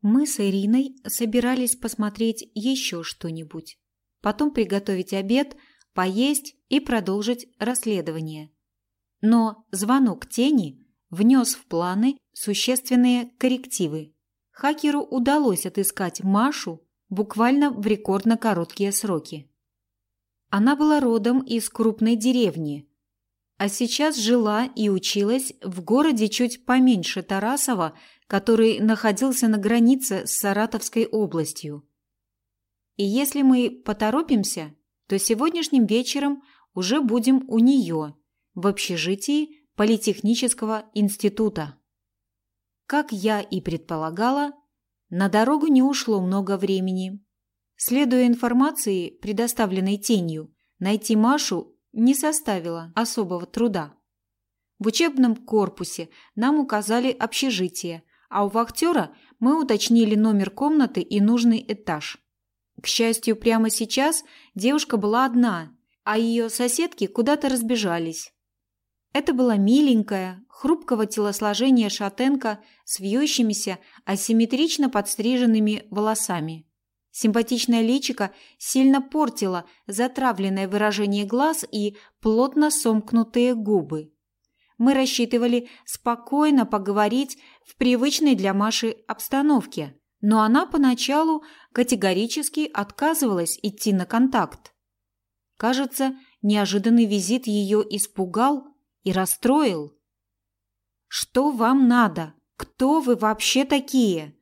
Мы с Ириной собирались посмотреть еще что-нибудь. Потом приготовить обед, поесть и продолжить расследование. Но звонок тени внес в планы существенные коррективы. Хакеру удалось отыскать Машу буквально в рекордно короткие сроки. Она была родом из крупной деревни, а сейчас жила и училась в городе чуть поменьше Тарасова, который находился на границе с Саратовской областью. И если мы поторопимся, то сегодняшним вечером уже будем у нее, в общежитии Политехнического института. Как я и предполагала, на дорогу не ушло много времени. Следуя информации, предоставленной тенью, найти Машу не составило особого труда. В учебном корпусе нам указали общежитие, а у вахтера мы уточнили номер комнаты и нужный этаж. К счастью, прямо сейчас девушка была одна, а ее соседки куда-то разбежались. Это была миленькая, хрупкого телосложения шатенка с вьющимися, асимметрично подстриженными волосами. Симпатичное личико сильно портило затравленное выражение глаз и плотно сомкнутые губы. Мы рассчитывали спокойно поговорить в привычной для Маши обстановке, но она поначалу категорически отказывалась идти на контакт. Кажется, неожиданный визит ее испугал и расстроил. «Что вам надо? Кто вы вообще такие?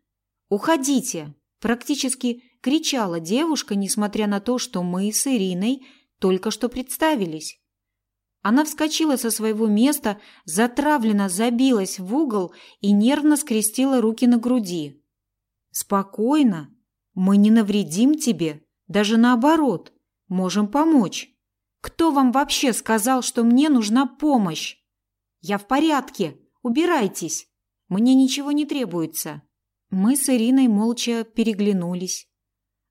Уходите!» Практически кричала девушка, несмотря на то, что мы с Ириной только что представились. Она вскочила со своего места, затравленно забилась в угол и нервно скрестила руки на груди. «Спокойно. Мы не навредим тебе. Даже наоборот. Можем помочь. Кто вам вообще сказал, что мне нужна помощь? Я в порядке. Убирайтесь. Мне ничего не требуется». Мы с Ириной молча переглянулись.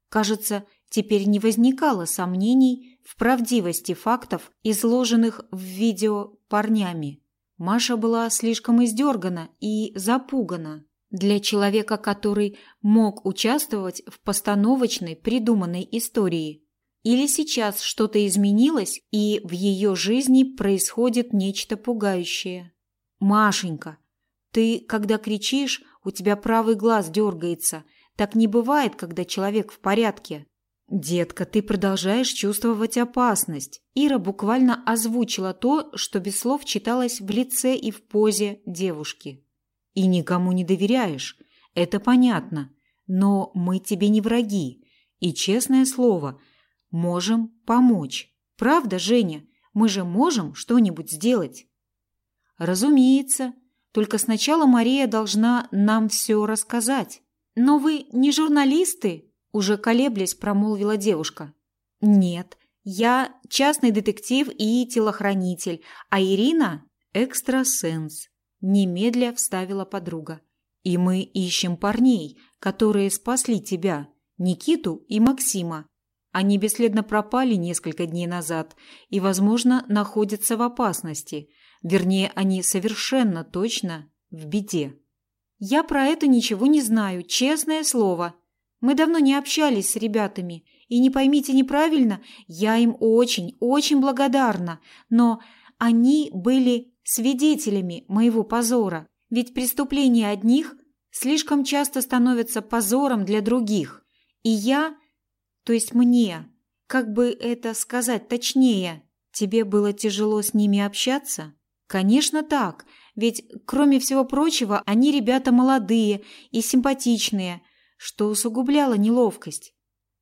Кажется, теперь не возникало сомнений в правдивости фактов, изложенных в видео парнями. Маша была слишком издергана и запугана для человека, который мог участвовать в постановочной придуманной истории. Или сейчас что-то изменилось, и в ее жизни происходит нечто пугающее. «Машенька, ты, когда кричишь, у тебя правый глаз дергается. Так не бывает, когда человек в порядке. Детка, ты продолжаешь чувствовать опасность. Ира буквально озвучила то, что без слов читалось в лице и в позе девушки. И никому не доверяешь. Это понятно. Но мы тебе не враги. И, честное слово, можем помочь. Правда, Женя? Мы же можем что-нибудь сделать? Разумеется. Только сначала Мария должна нам все рассказать. Но вы не журналисты? Уже колеблясь, промолвила девушка. Нет, я частный детектив и телохранитель, а Ирина – экстрасенс. Немедля вставила подруга. И мы ищем парней, которые спасли тебя, Никиту и Максима. Они бесследно пропали несколько дней назад и, возможно, находятся в опасности – Вернее, они совершенно точно в беде. Я про это ничего не знаю, честное слово. Мы давно не общались с ребятами, и не поймите неправильно, я им очень, очень благодарна, но они были свидетелями моего позора, ведь преступления одних слишком часто становятся позором для других. И я, то есть мне, как бы это сказать точнее, тебе было тяжело с ними общаться? Конечно, так. Ведь, кроме всего прочего, они ребята молодые и симпатичные, что усугубляло неловкость.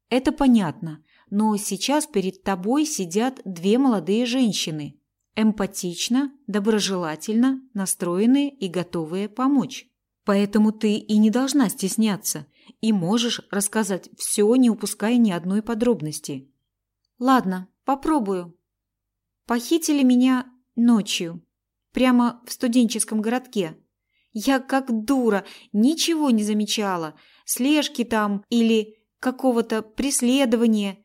Это понятно, но сейчас перед тобой сидят две молодые женщины, эмпатично, доброжелательно настроенные и готовые помочь. Поэтому ты и не должна стесняться, и можешь рассказать все, не упуская ни одной подробности. Ладно, попробую. Похитили меня ночью. Прямо в студенческом городке. Я как дура, ничего не замечала. Слежки там или какого-то преследования.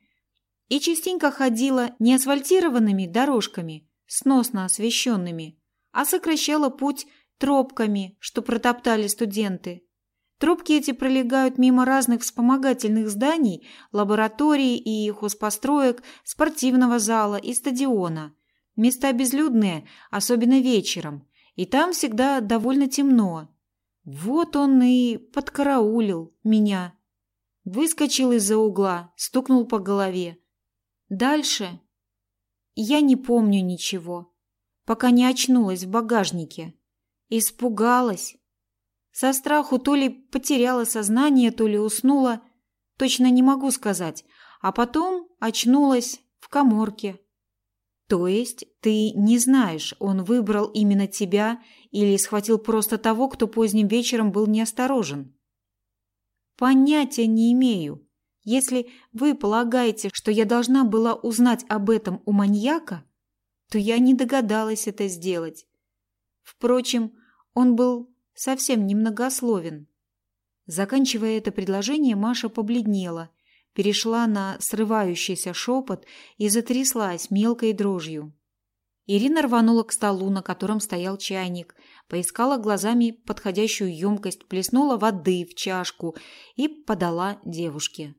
И частенько ходила не асфальтированными дорожками, сносно освещенными, а сокращала путь тропками, что протоптали студенты. Трубки эти пролегают мимо разных вспомогательных зданий, лабораторий и хозпостроек, спортивного зала и стадиона. Места безлюдные, особенно вечером, и там всегда довольно темно. Вот он и подкараулил меня. Выскочил из-за угла, стукнул по голове. Дальше я не помню ничего, пока не очнулась в багажнике. Испугалась. Со страху то ли потеряла сознание, то ли уснула, точно не могу сказать, а потом очнулась в коморке. То есть ты не знаешь, он выбрал именно тебя или схватил просто того, кто поздним вечером был неосторожен? Понятия не имею. Если вы полагаете, что я должна была узнать об этом у маньяка, то я не догадалась это сделать. Впрочем, он был совсем немногословен. Заканчивая это предложение, Маша побледнела, перешла на срывающийся шепот и затряслась мелкой дрожью. Ирина рванула к столу, на котором стоял чайник, поискала глазами подходящую емкость, плеснула воды в чашку и подала девушке.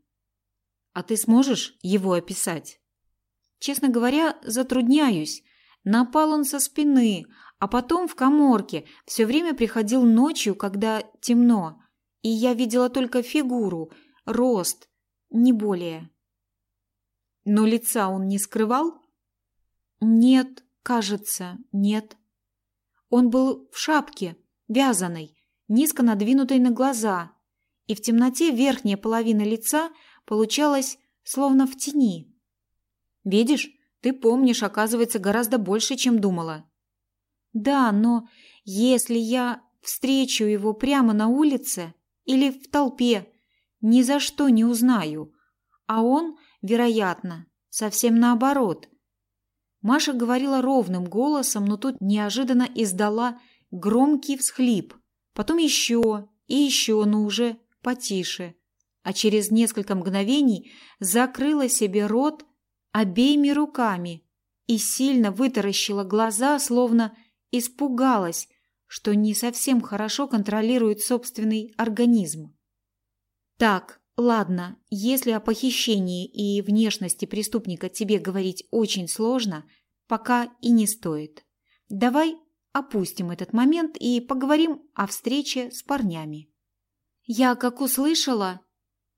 А ты сможешь его описать? Честно говоря, затрудняюсь. Напал он со спины, а потом в коморке. Все время приходил ночью, когда темно. И я видела только фигуру, рост, не более. Но лица он не скрывал? Нет, кажется, нет. Он был в шапке, вязаной, низко надвинутой на глаза, и в темноте верхняя половина лица – Получалось, словно в тени. Видишь, ты помнишь, оказывается, гораздо больше, чем думала. Да, но если я встречу его прямо на улице или в толпе, ни за что не узнаю. А он, вероятно, совсем наоборот. Маша говорила ровным голосом, но тут неожиданно издала громкий всхлип. Потом еще и еще, но уже потише а через несколько мгновений закрыла себе рот обеими руками и сильно вытаращила глаза, словно испугалась, что не совсем хорошо контролирует собственный организм. Так, ладно, если о похищении и внешности преступника тебе говорить очень сложно, пока и не стоит. Давай опустим этот момент и поговорим о встрече с парнями. Я, как услышала,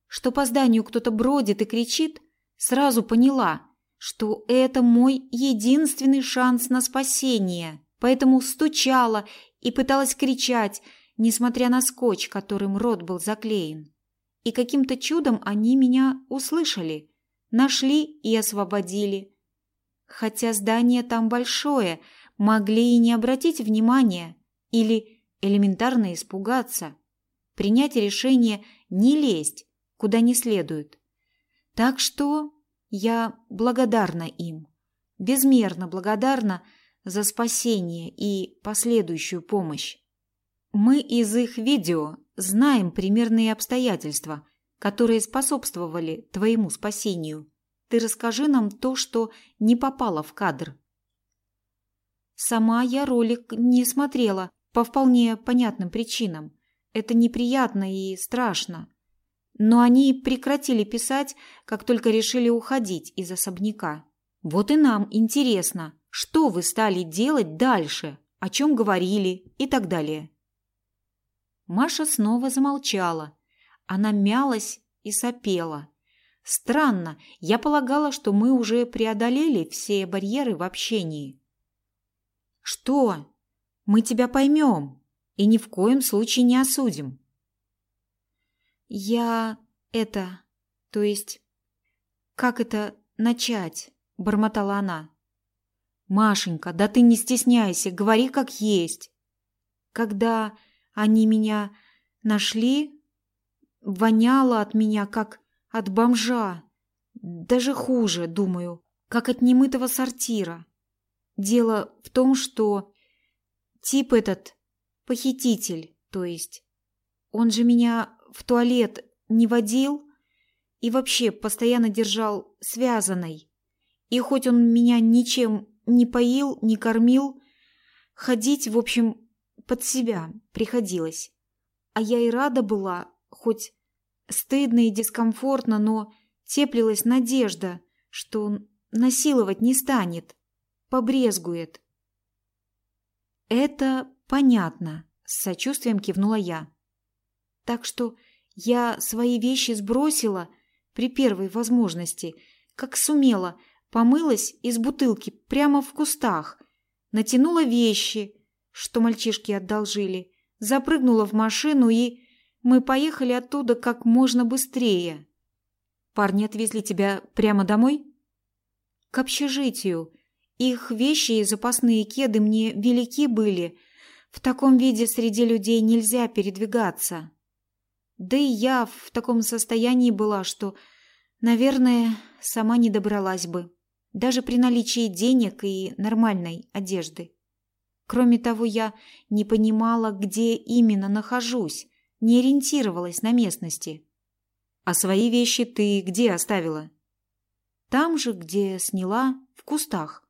что по зданию кто-то бродит и кричит, сразу поняла, что это мой единственный шанс на спасение. Поэтому стучала и пыталась кричать, несмотря на скотч, которым рот был заклеен. И каким-то чудом они меня услышали, нашли и освободили. Хотя здание там большое, могли и не обратить внимания или элементарно испугаться. Принять решение не лезть, куда не следует. Так что я благодарна им, безмерно благодарна за спасение и последующую помощь. Мы из их видео знаем примерные обстоятельства, которые способствовали твоему спасению. Ты расскажи нам то, что не попало в кадр. Сама я ролик не смотрела по вполне понятным причинам. Это неприятно и страшно. Но они прекратили писать, как только решили уходить из особняка. Вот и нам интересно, что вы стали делать дальше, о чем говорили и так далее. Маша снова замолчала. Она мялась и сопела. Странно, я полагала, что мы уже преодолели все барьеры в общении. Что? Мы тебя поймем и ни в коем случае не осудим. «Я... это... то есть... как это начать?» – бормотала она. «Машенька, да ты не стесняйся, говори как есть. Когда они меня нашли, воняло от меня, как от бомжа. Даже хуже, думаю, как от немытого сортира. Дело в том, что тип этот похититель, то есть, он же меня в туалет не водил и вообще постоянно держал связанной. И хоть он меня ничем не поил, не кормил, ходить, в общем, под себя приходилось. А я и рада была, хоть стыдно и дискомфортно, но теплилась надежда, что он насиловать не станет, побрезгует. «Это понятно», — с сочувствием кивнула я. «Так что я свои вещи сбросила при первой возможности, как сумела, помылась из бутылки прямо в кустах, натянула вещи, что мальчишки одолжили, запрыгнула в машину и... Мы поехали оттуда как можно быстрее. Парни отвезли тебя прямо домой? К общежитию. Их вещи и запасные кеды мне велики были. В таком виде среди людей нельзя передвигаться. Да и я в таком состоянии была, что, наверное, сама не добралась бы. Даже при наличии денег и нормальной одежды. Кроме того, я не понимала, где именно нахожусь, не ориентировалась на местности. А свои вещи ты где оставила? Там же, где сняла, в кустах.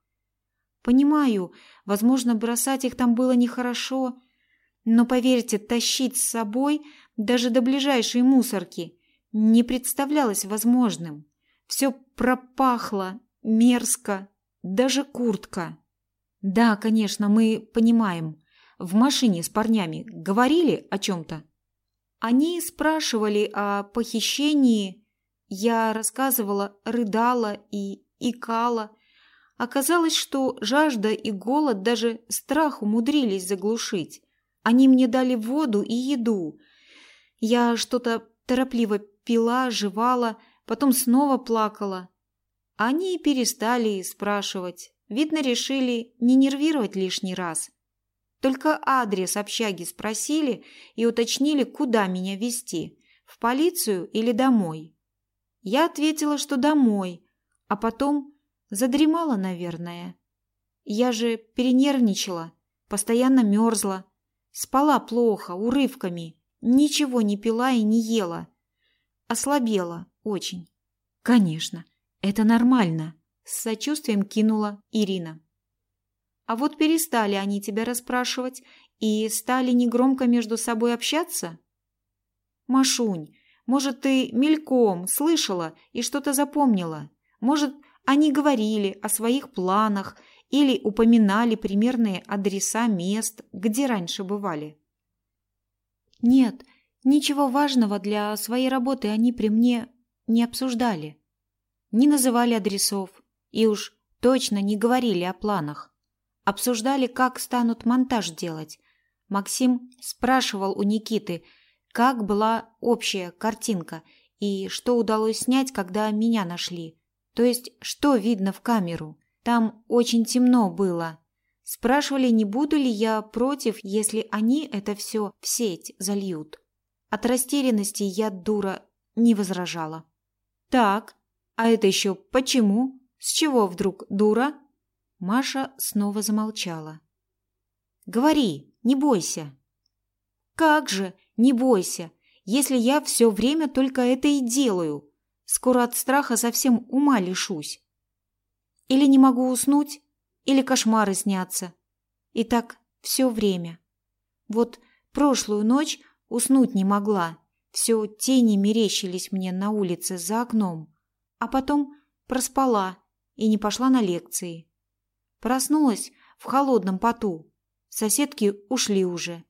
Понимаю, возможно, бросать их там было нехорошо, но, поверьте, тащить с собой даже до ближайшей мусорки не представлялось возможным. Все пропахло, мерзко, даже куртка. Да, конечно, мы понимаем. В машине с парнями говорили о чем-то? Они спрашивали о похищении. Я рассказывала, рыдала и икала. Оказалось, что жажда и голод даже страх умудрились заглушить. Они мне дали воду и еду. Я что-то торопливо пила, жевала, потом снова плакала. Они перестали спрашивать. Видно, решили не нервировать лишний раз. Только адрес общаги спросили и уточнили, куда меня везти – в полицию или домой. Я ответила, что домой, а потом задремала, наверное. Я же перенервничала, постоянно мерзла, спала плохо, урывками, ничего не пила и не ела. Ослабела очень. Конечно, это нормально. С сочувствием кинула Ирина. А вот перестали они тебя расспрашивать и стали негромко между собой общаться? Машунь, может, ты мельком слышала и что-то запомнила? Может, они говорили о своих планах или упоминали примерные адреса мест, где раньше бывали? Нет, ничего важного для своей работы они при мне не обсуждали. Не называли адресов, и уж точно не говорили о планах. Обсуждали, как станут монтаж делать. Максим спрашивал у Никиты, как была общая картинка и что удалось снять, когда меня нашли. То есть, что видно в камеру. Там очень темно было. Спрашивали, не буду ли я против, если они это все в сеть зальют. От растерянности я, дура, не возражала. «Так, а это еще почему?» С чего вдруг, дура? Маша снова замолчала. Говори, не бойся. Как же, не бойся, если я все время только это и делаю. Скоро от страха совсем ума лишусь. Или не могу уснуть, или кошмары снятся. И так все время. Вот прошлую ночь уснуть не могла. Все тени мерещились мне на улице за окном. А потом проспала и не пошла на лекции. Проснулась в холодном поту. Соседки ушли уже.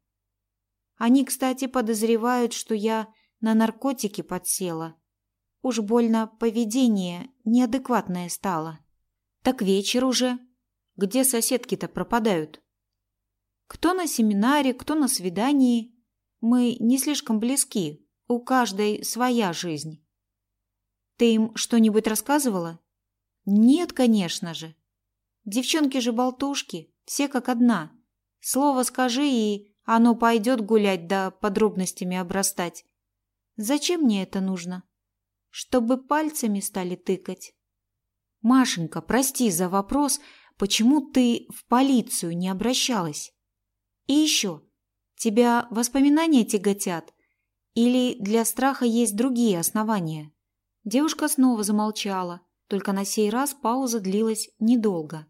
Они, кстати, подозревают, что я на наркотики подсела. Уж больно поведение неадекватное стало. Так вечер уже. Где соседки-то пропадают? Кто на семинаре, кто на свидании. Мы не слишком близки. У каждой своя жизнь. Ты им что-нибудь рассказывала? Нет, конечно же. Девчонки же болтушки, все как одна. Слово скажи, и оно пойдет гулять да подробностями обрастать. Зачем мне это нужно? Чтобы пальцами стали тыкать. Машенька, прости за вопрос, почему ты в полицию не обращалась? И еще, тебя воспоминания тяготят? Или для страха есть другие основания? Девушка снова замолчала, только на сей раз пауза длилась недолго.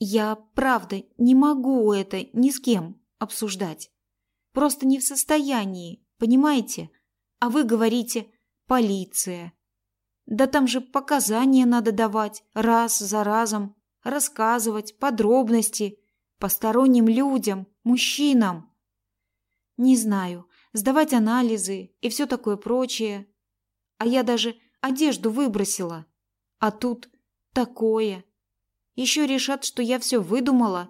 «Я, правда, не могу это ни с кем обсуждать. Просто не в состоянии. понимаете? А вы говорите «полиция». Да там же показания надо давать раз за разом, рассказывать подробности посторонним людям, мужчинам. Не знаю, сдавать анализы и все такое прочее. А я даже одежду выбросила. А тут такое. Еще решат, что я все выдумала.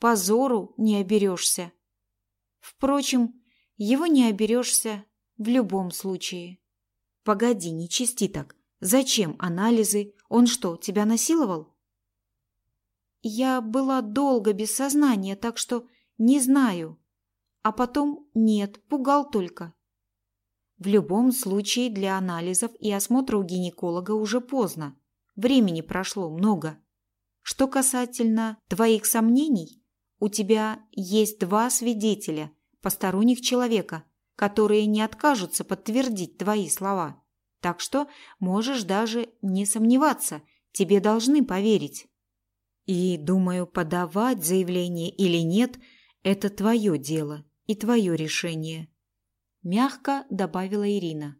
Позору не оберешься. Впрочем, его не оберешься в любом случае. Погоди, не чисти так. Зачем анализы? Он что, тебя насиловал? Я была долго без сознания, так что не знаю. А потом нет, пугал только. В любом случае для анализов и осмотра у гинеколога уже поздно. Времени прошло много. Что касательно твоих сомнений, у тебя есть два свидетеля, посторонних человека, которые не откажутся подтвердить твои слова. Так что можешь даже не сомневаться, тебе должны поверить. И, думаю, подавать заявление или нет – это твое дело и твое решение. Мягко добавила Ирина.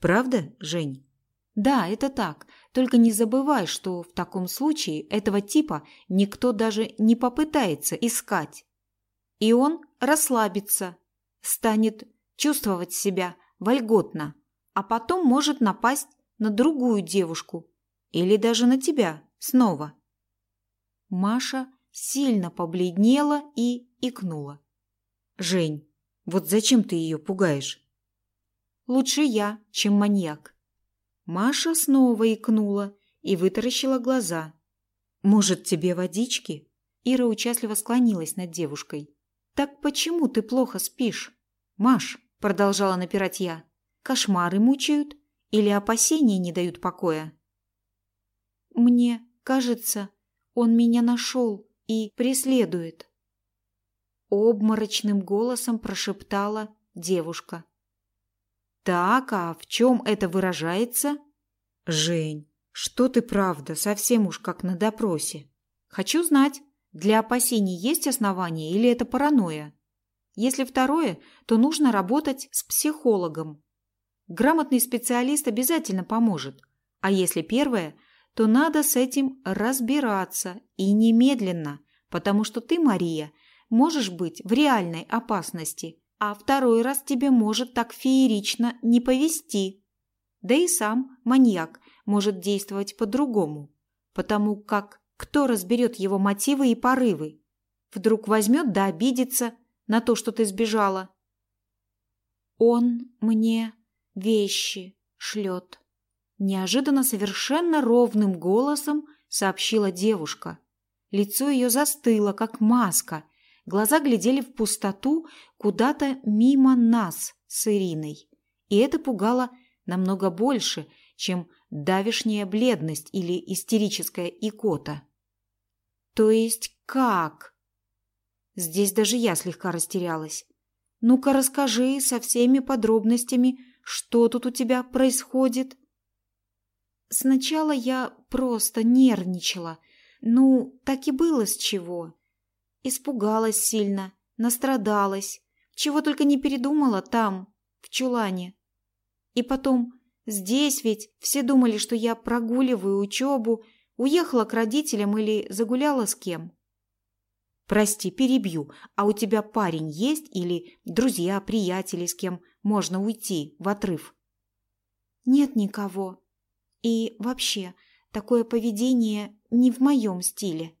Правда, Жень? Да, это так. Только не забывай, что в таком случае этого типа никто даже не попытается искать. И он расслабится, станет чувствовать себя вольготно, а потом может напасть на другую девушку или даже на тебя снова. Маша сильно побледнела и икнула. «Жень, вот зачем ты ее пугаешь?» «Лучше я, чем маньяк». Маша снова икнула и вытаращила глаза. «Может, тебе водички?» Ира участливо склонилась над девушкой. «Так почему ты плохо спишь?» «Маш», — продолжала напирать я, — «кошмары мучают или опасения не дают покоя?» «Мне кажется, он меня нашел и преследует. Обморочным голосом прошептала девушка. Так, а в чем это выражается? Жень, что ты правда, совсем уж как на допросе. Хочу знать, для опасений есть основания или это паранойя? Если второе, то нужно работать с психологом. Грамотный специалист обязательно поможет. А если первое – то надо с этим разбираться и немедленно, потому что ты, Мария, можешь быть в реальной опасности, а второй раз тебе может так феерично не повести. Да и сам маньяк может действовать по-другому, потому как кто разберет его мотивы и порывы? Вдруг возьмет да обидится на то, что ты сбежала. Он мне вещи шлет. Неожиданно совершенно ровным голосом сообщила девушка. Лицо ее застыло, как маска. Глаза глядели в пустоту куда-то мимо нас с Ириной. И это пугало намного больше, чем давишняя бледность или истерическая икота. То есть как? Здесь даже я слегка растерялась. Ну-ка расскажи со всеми подробностями, что тут у тебя происходит. Сначала я просто нервничала. Ну, так и было с чего. Испугалась сильно, настрадалась. Чего только не передумала там, в чулане. И потом, здесь ведь все думали, что я прогуливаю учебу, уехала к родителям или загуляла с кем. Прости, перебью, а у тебя парень есть или друзья, приятели, с кем можно уйти в отрыв? Нет никого. И вообще, такое поведение не в моем стиле.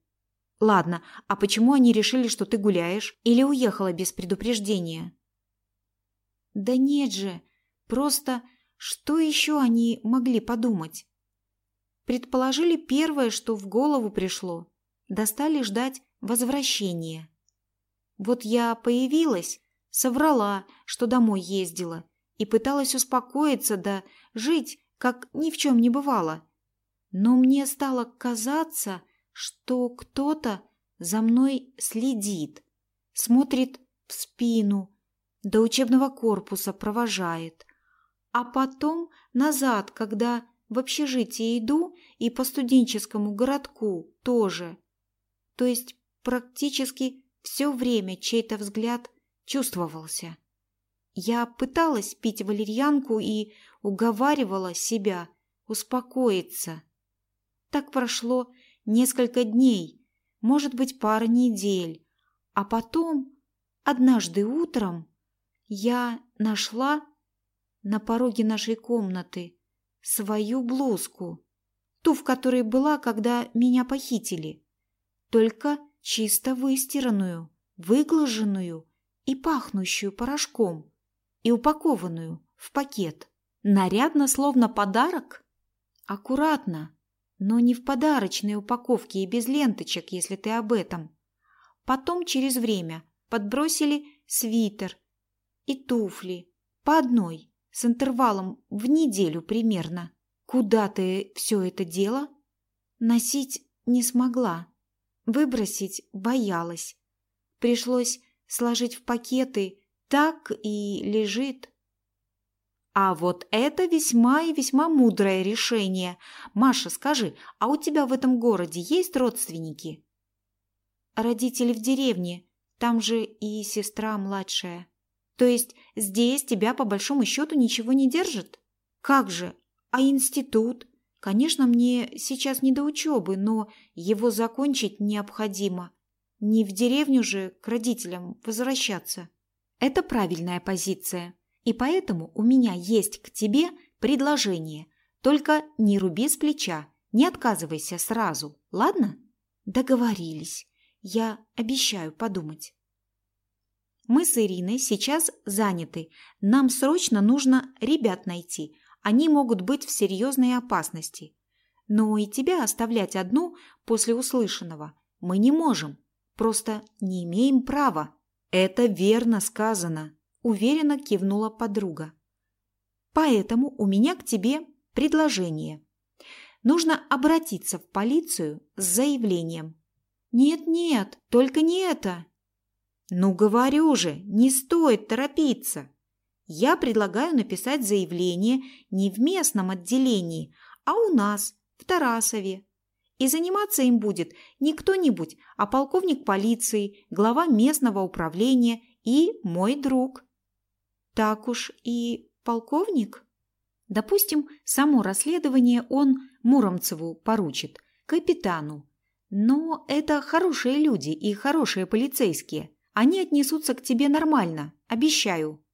Ладно, а почему они решили, что ты гуляешь или уехала без предупреждения? Да нет же, просто что еще они могли подумать? Предположили первое, что в голову пришло. Достали ждать возвращения. Вот я появилась, соврала, что домой ездила, и пыталась успокоиться да жить как ни в чем не бывало. Но мне стало казаться, что кто-то за мной следит, смотрит в спину, до учебного корпуса провожает. А потом назад, когда в общежитие иду и по студенческому городку тоже. То есть практически все время чей-то взгляд чувствовался. Я пыталась пить валерьянку и уговаривала себя успокоиться. Так прошло несколько дней, может быть, пара недель, а потом, однажды утром, я нашла на пороге нашей комнаты свою блузку, ту, в которой была, когда меня похитили, только чисто выстиранную, выглаженную и пахнущую порошком, и упакованную в пакет. Нарядно, словно подарок? Аккуратно, но не в подарочной упаковке и без ленточек, если ты об этом. Потом через время подбросили свитер и туфли по одной, с интервалом в неделю примерно. Куда ты все это дело? Носить не смогла. Выбросить боялась. Пришлось сложить в пакеты, так и лежит. А вот это весьма и весьма мудрое решение. Маша, скажи, а у тебя в этом городе есть родственники? Родители в деревне, там же и сестра младшая. То есть здесь тебя по большому счету ничего не держит? Как же? А институт? Конечно, мне сейчас не до учебы, но его закончить необходимо. Не в деревню же к родителям возвращаться. Это правильная позиция. И поэтому у меня есть к тебе предложение. Только не руби с плеча, не отказывайся сразу, ладно? Договорились. Я обещаю подумать. Мы с Ириной сейчас заняты. Нам срочно нужно ребят найти. Они могут быть в серьезной опасности. Но и тебя оставлять одну после услышанного мы не можем. Просто не имеем права. Это верно сказано, уверенно кивнула подруга. Поэтому у меня к тебе предложение. Нужно обратиться в полицию с заявлением. Нет-нет, только не это. Ну, говорю же, не стоит торопиться. Я предлагаю написать заявление не в местном отделении, а у нас, в Тарасове. И заниматься им будет не кто-нибудь, а полковник полиции, глава местного управления и мой друг. Так уж и полковник? Допустим, само расследование он Муромцеву поручит, капитану. Но это хорошие люди и хорошие полицейские. Они отнесутся к тебе нормально, обещаю.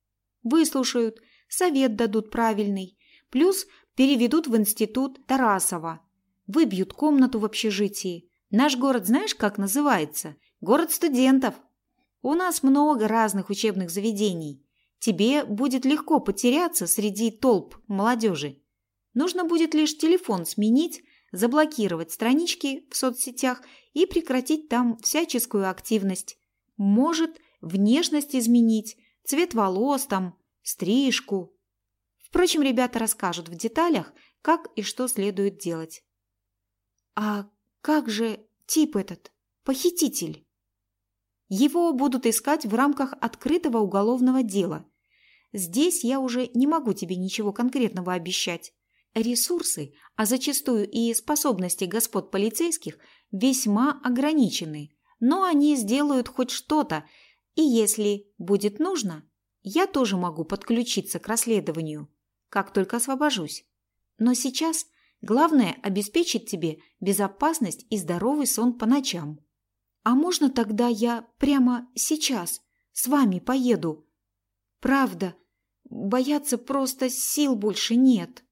Выслушают, совет дадут правильный, плюс переведут в институт Тарасова, Выбьют комнату в общежитии. Наш город знаешь, как называется? Город студентов. У нас много разных учебных заведений. Тебе будет легко потеряться среди толп молодежи. Нужно будет лишь телефон сменить, заблокировать странички в соцсетях и прекратить там всяческую активность. Может, внешность изменить, цвет волос там, стрижку. Впрочем, ребята расскажут в деталях, как и что следует делать. А как же тип этот, похититель? Его будут искать в рамках открытого уголовного дела. Здесь я уже не могу тебе ничего конкретного обещать. Ресурсы, а зачастую и способности господ полицейских весьма ограничены, но они сделают хоть что-то, и если будет нужно, я тоже могу подключиться к расследованию, как только освобожусь. Но сейчас Главное – обеспечить тебе безопасность и здоровый сон по ночам. А можно тогда я прямо сейчас с вами поеду? Правда, бояться просто сил больше нет.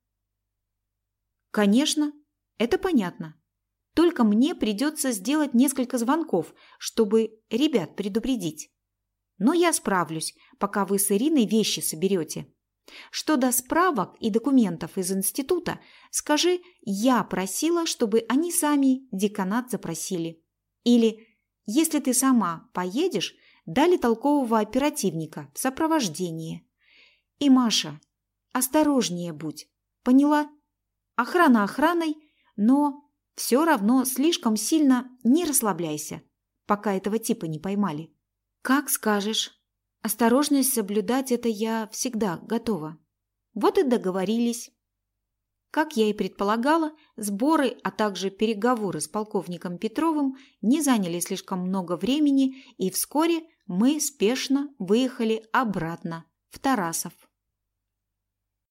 Конечно, это понятно. Только мне придется сделать несколько звонков, чтобы ребят предупредить. Но я справлюсь, пока вы с Ириной вещи соберете. Что до справок и документов из института, скажи, я просила, чтобы они сами деканат запросили. Или, если ты сама поедешь, дали толкового оперативника в сопровождении. И, Маша, осторожнее будь, поняла? Охрана охраной, но все равно слишком сильно не расслабляйся, пока этого типа не поймали. Как скажешь. Осторожность соблюдать это я всегда готова. Вот и договорились. Как я и предполагала, сборы, а также переговоры с полковником Петровым не заняли слишком много времени, и вскоре мы спешно выехали обратно в Тарасов.